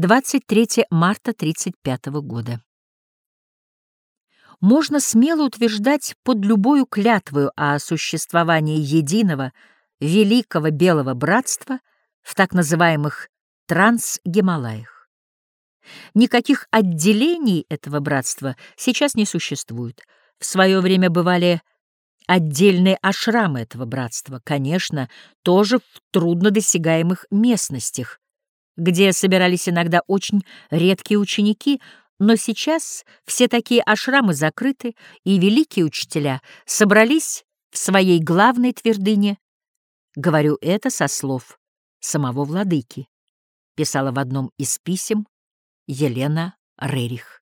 23 марта 35 года. Можно смело утверждать под любою клятвою о существовании единого, великого белого братства в так называемых Трансгималаях. Никаких отделений этого братства сейчас не существует. В свое время бывали отдельные ашрамы этого братства, конечно, тоже в труднодосягаемых местностях, где собирались иногда очень редкие ученики, но сейчас все такие ашрамы закрыты, и великие учителя собрались в своей главной твердыне. Говорю это со слов самого владыки, писала в одном из писем Елена Рерих.